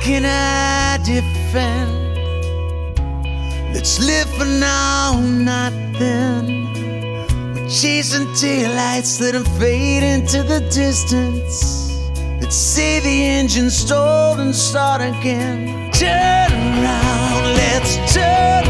can I defend? Let's live for now, not then. We're chasing taillights, let them fade into the distance. Let's say the engine stalled and start again. Turn around, let's turn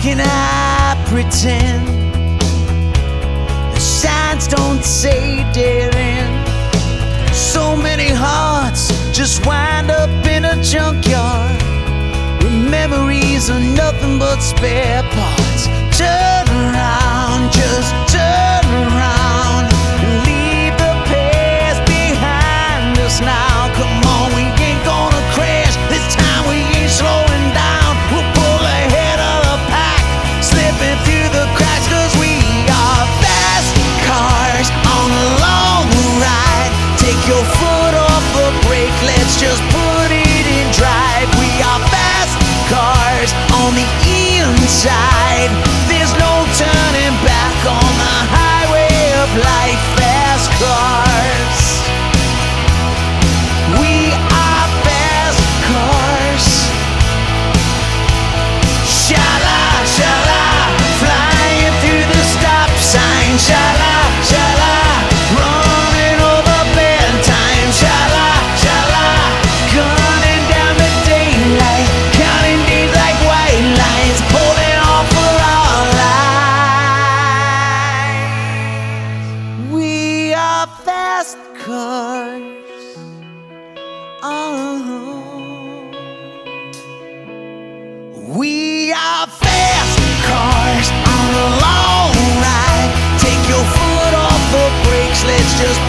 can I pretend? The signs don't say dead end. So many hearts just wind up in a junkyard. Where memories are nothing but spare parts. Let's just put it in drive. We are fast cars on the inside. We are fast cars on a long ride. Take your foot off the brakes, let's just